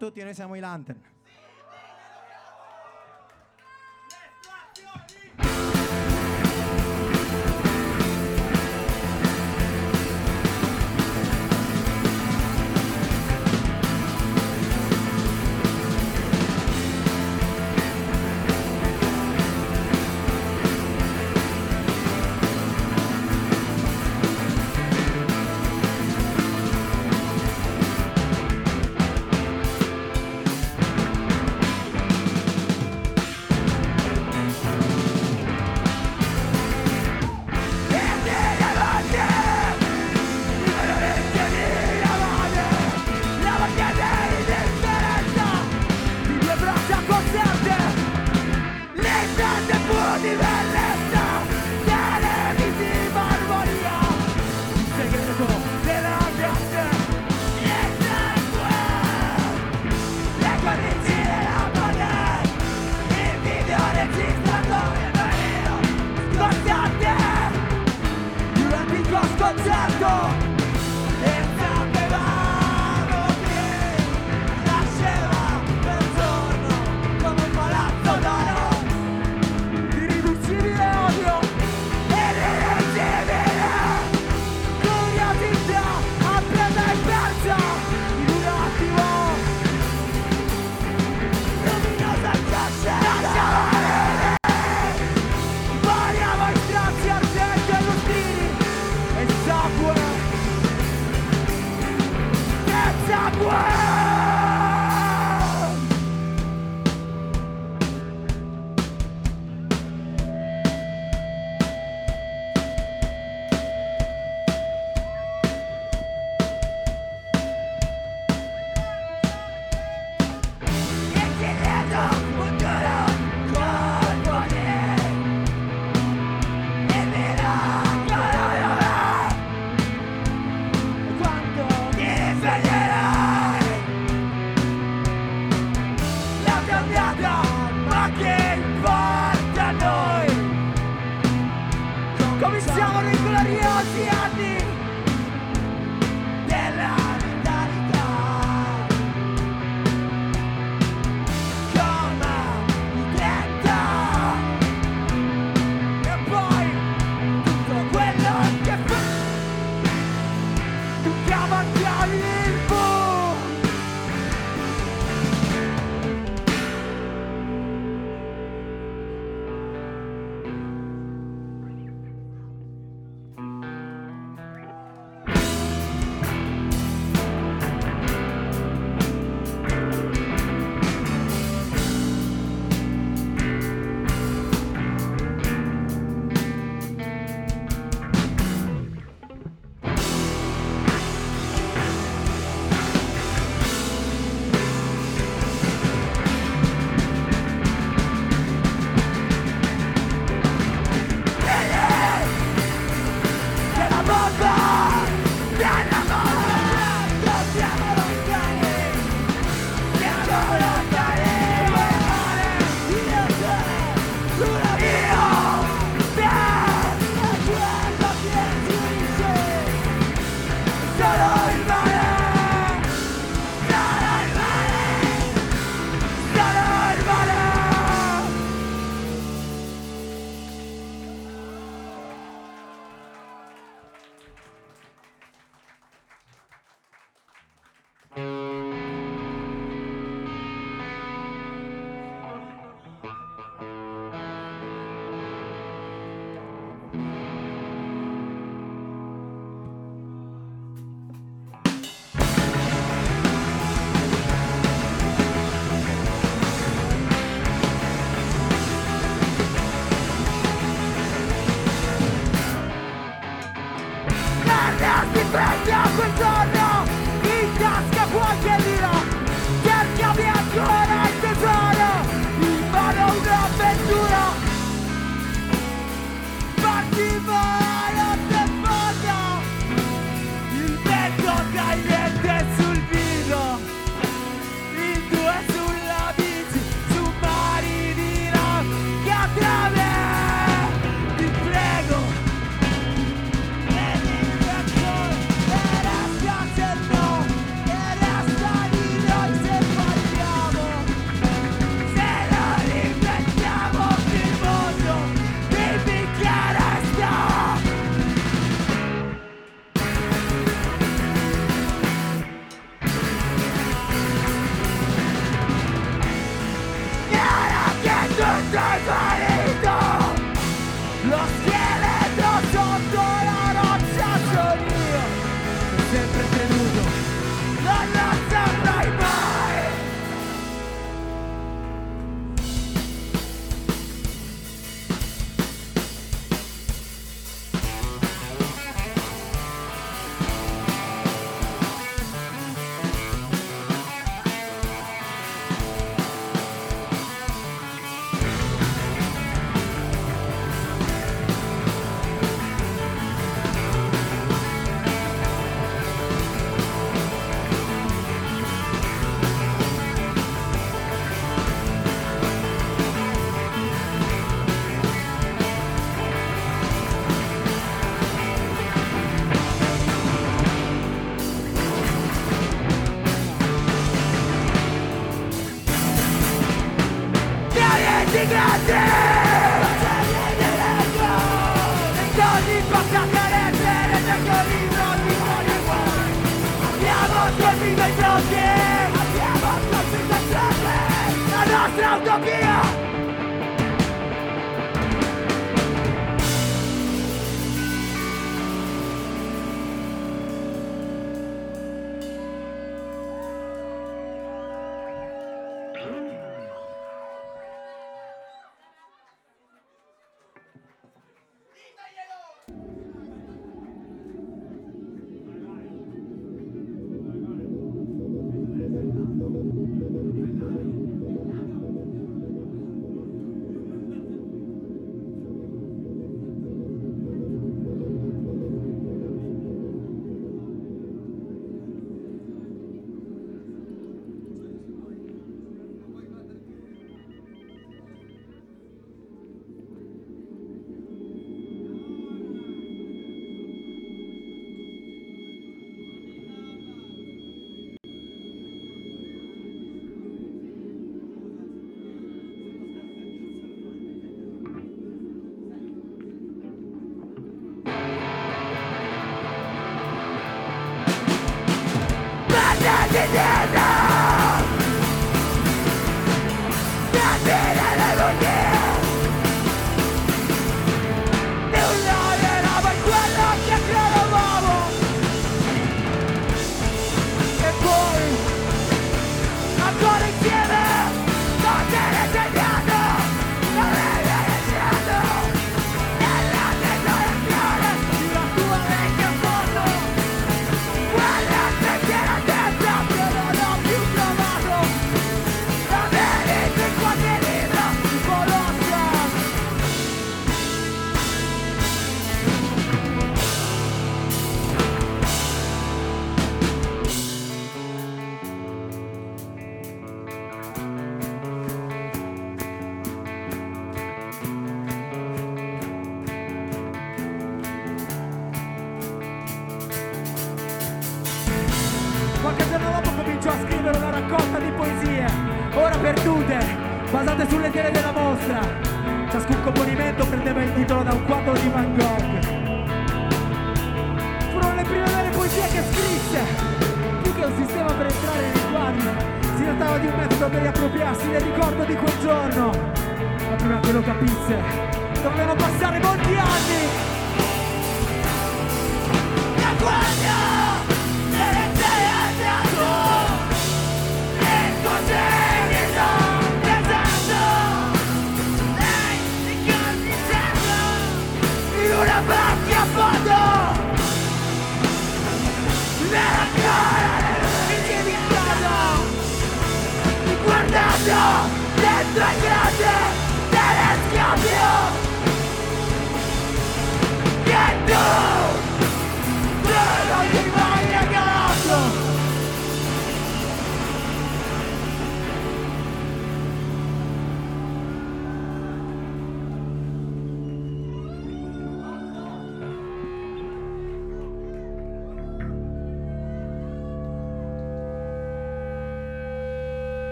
Ciao a tutti, noi siamo i Lantern.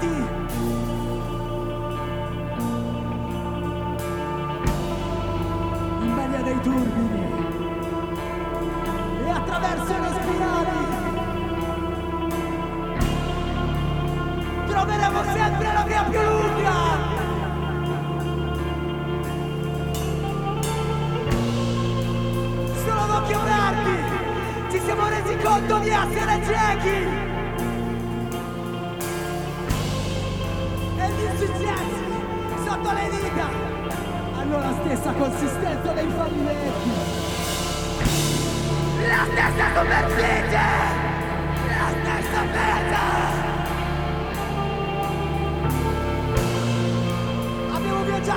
Sempre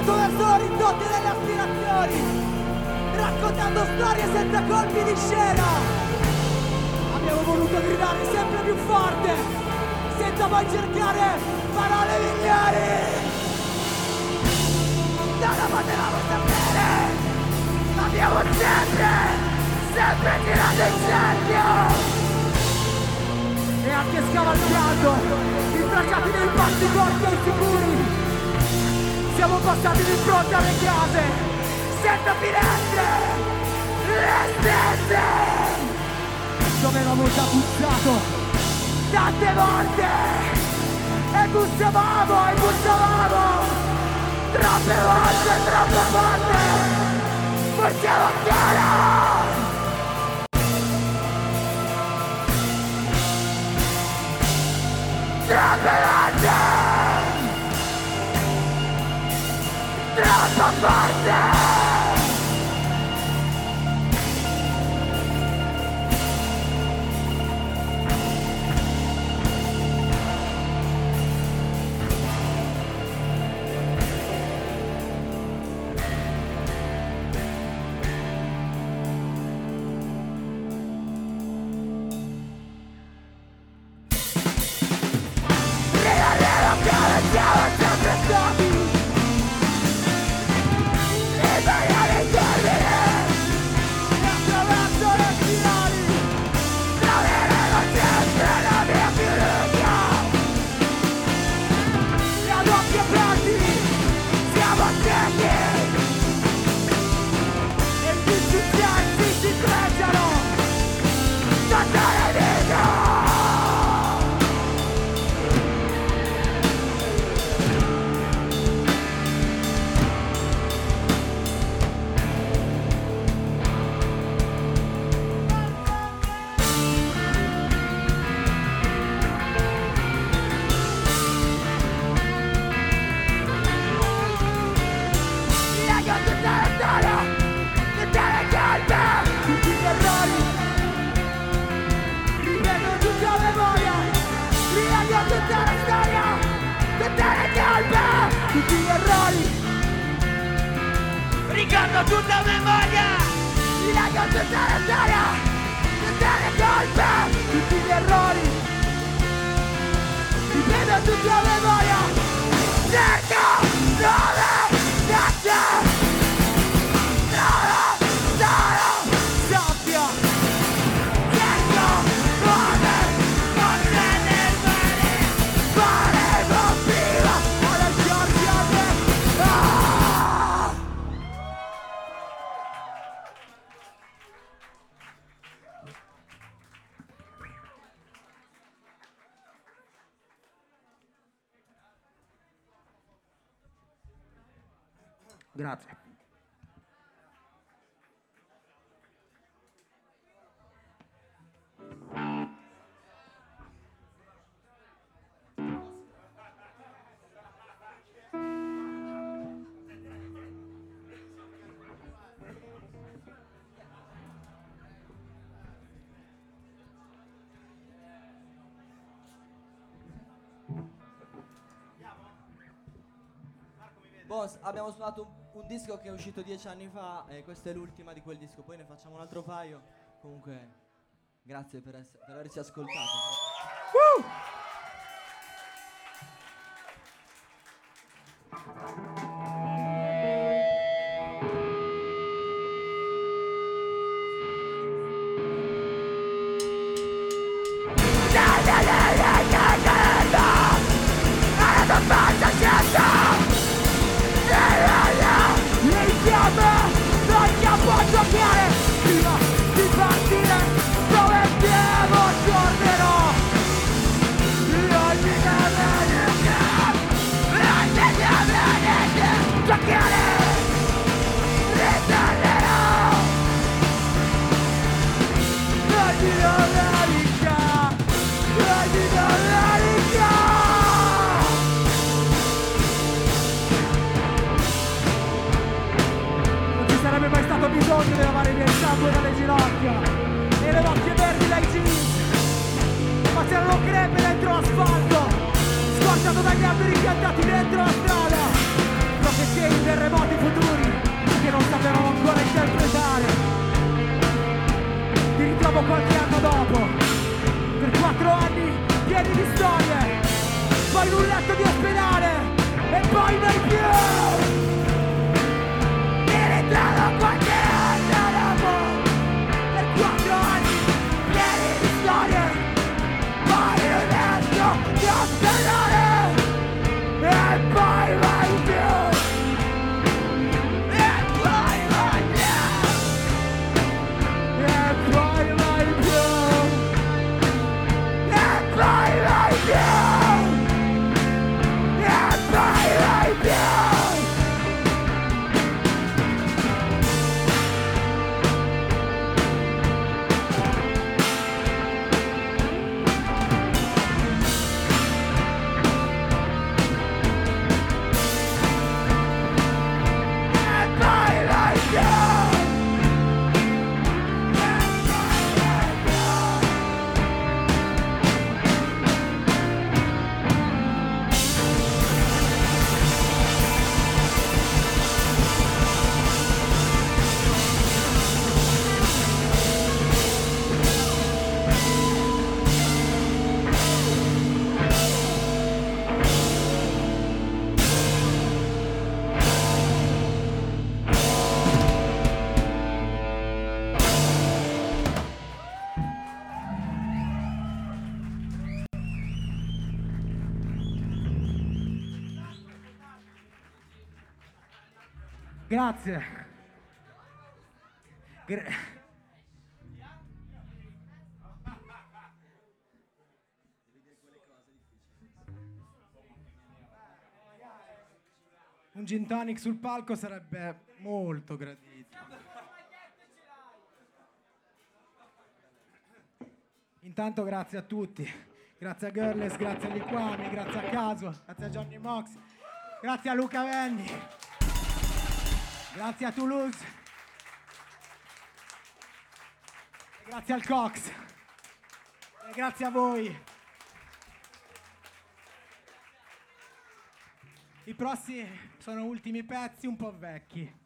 Verso l'orizzonte delle aspirazioni, raccontando storie senza colpi di scena. Abbiamo voluto gridare sempre più forte, senza mai cercare parole migliori. Non lo potevamo sapere, abbiamo sempre, sempre tirato in cerchio. E anche scavalcando i tracciati passi corti e insicuri, siamo passati di fronte alle case, senza finestre, le stesse! Dove avevamo già bussato? Tante volte. E bussavamo e bussavamo. Troppe volte, troppe volte. Poi siamo ancora. Troppe volte Trata-se! Ricordo tutta memoria, rileggo tutta la storia, tutte le colpe, tutti gli errori. Rivedo tutta la memoria, cerco dove piace Grazie. Abbiamo suonato un, un disco che è uscito dieci anni fa e questa è l'ultima di quel disco, poi ne facciamo un altro paio. Comunque, grazie per, ess- per averci ascoltato. Da sangue dalle ginocchia e le macchie verdi dai jeans. Ma c'erano crepe dentro l'asfalto, squarciato dagli alberi piantati dentro la strada. Profezie di terremoti futuri che non sapevamo ancora interpretare. Ti ritrovo qualche anno dopo, per quattro anni pieni di storie, poi in un letto di ospedale e poi mai più! Letto di Grazie. Gra- Un gin tonic sul palco sarebbe molto gradito. Intanto grazie a tutti. Grazie a Girls, grazie a Liquami, grazie a Caso, grazie a Johnny Mox, grazie a Luca Venni, grazie a Toulouse, e grazie al Cox, e grazie a voi. I prossimi sono ultimi pezzi un po' vecchi.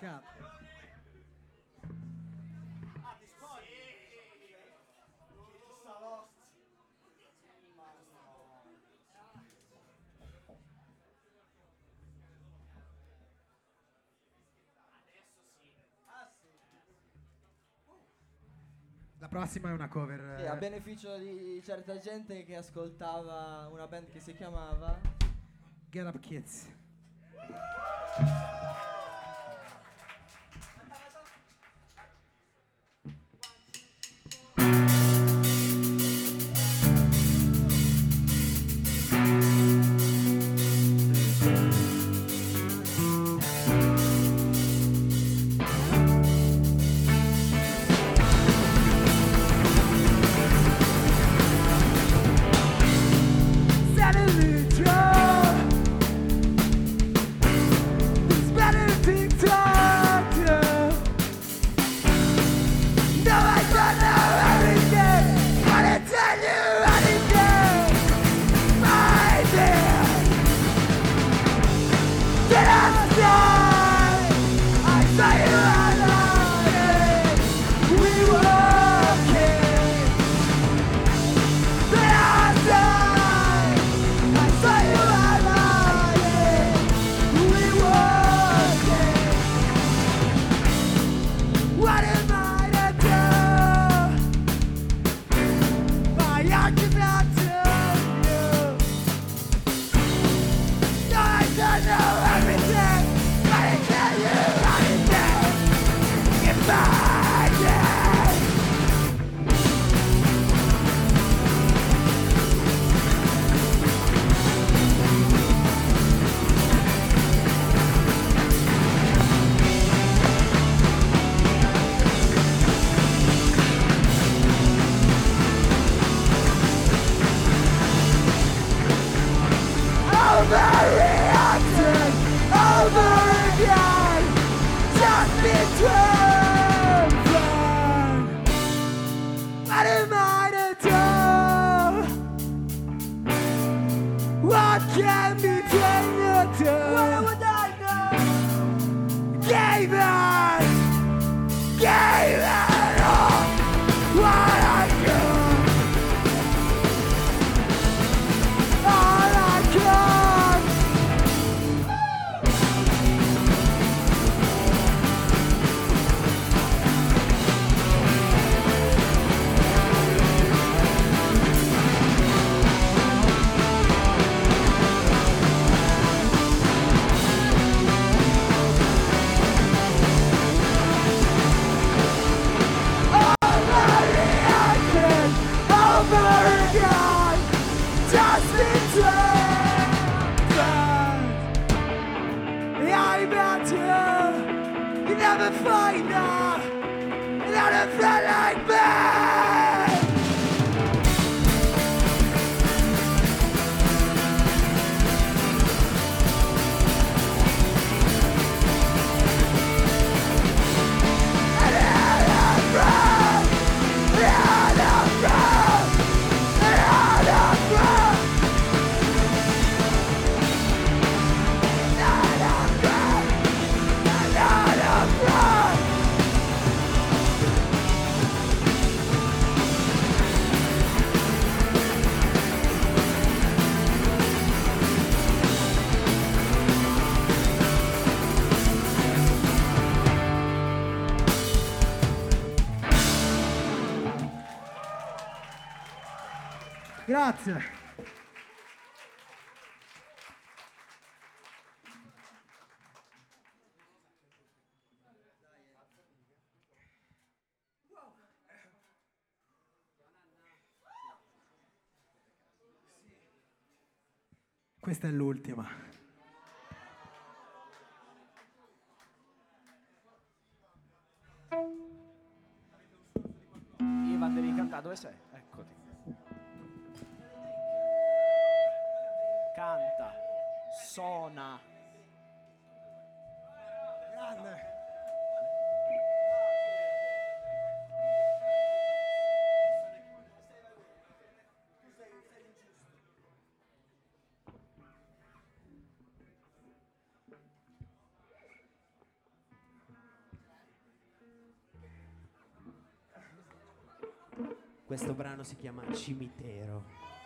Peccato. La prossima è una cover. Sì, a eh. beneficio di certa gente che ascoltava una band che si chiamava Get Up Kids. Grazie. Questa è l'ultima. Ivan, devi cantare, dove sei? persona. Grande. Questo brano si chiama Cimitero.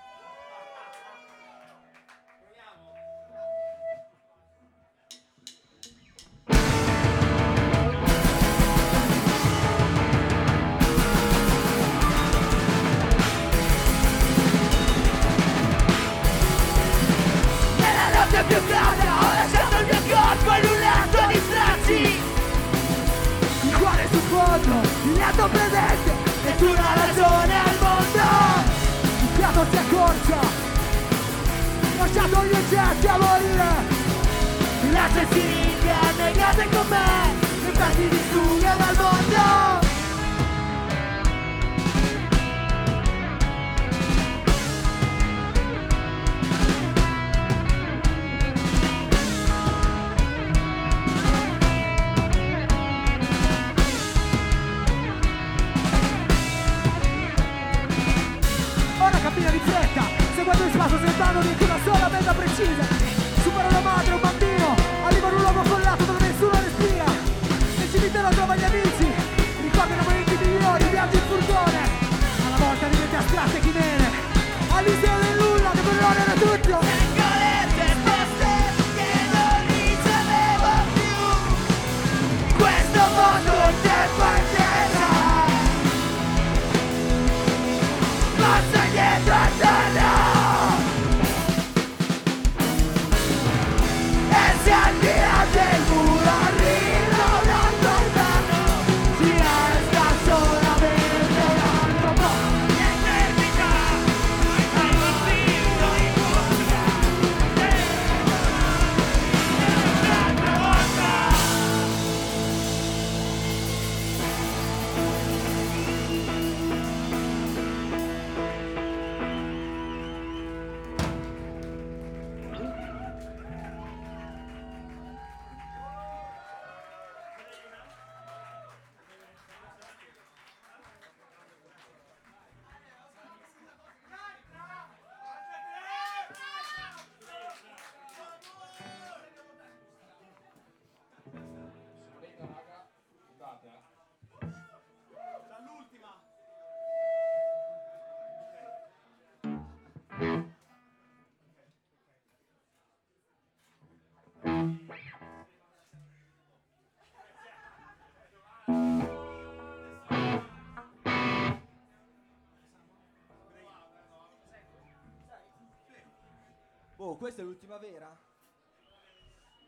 Oh, questa è l'ultima vera?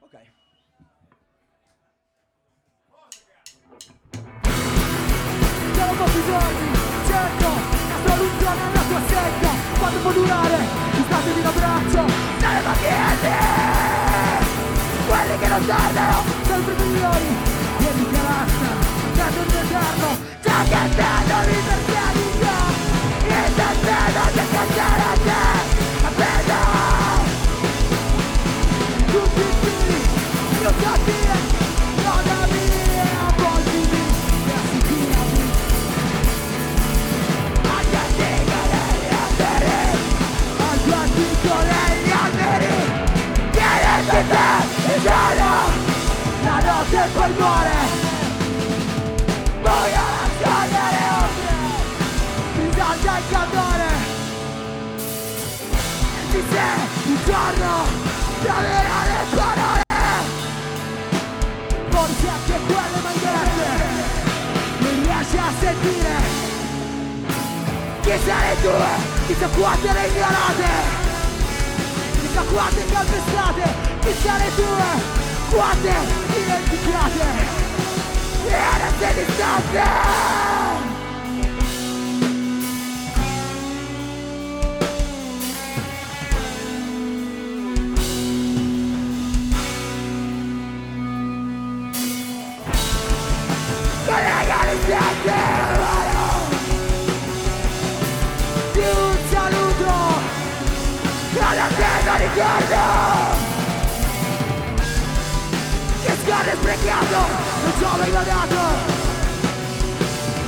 Ok. Sono pochi giorni, certo, la tua luce nella tua durare, ti state di un abbraccio Dalle macchiette Quelli che non tornano, sempre migliori Pieni di carassa, certo in eterno Già che vedo di Tieniti te il giorno La notte e poi muore Voglio nascondere ombre Risalta il candore Ci sei il giorno Troverò le parole Forse anche quelle mai dette Non riesci a sentire chi sarei tu? Chissà quante le ignorate Quante calpestate Chi sarei tu? Quante dimenticate. E ora sei distante Collega Garga! Esgar es precado, luchado y ganado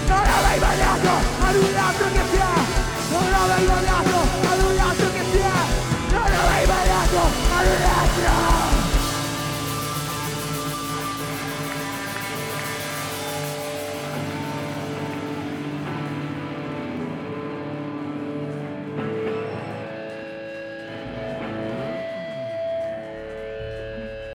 Ganado y ganado, anulado que sea Ganado y ganado, anulado que sea Ganado y ganado, anulado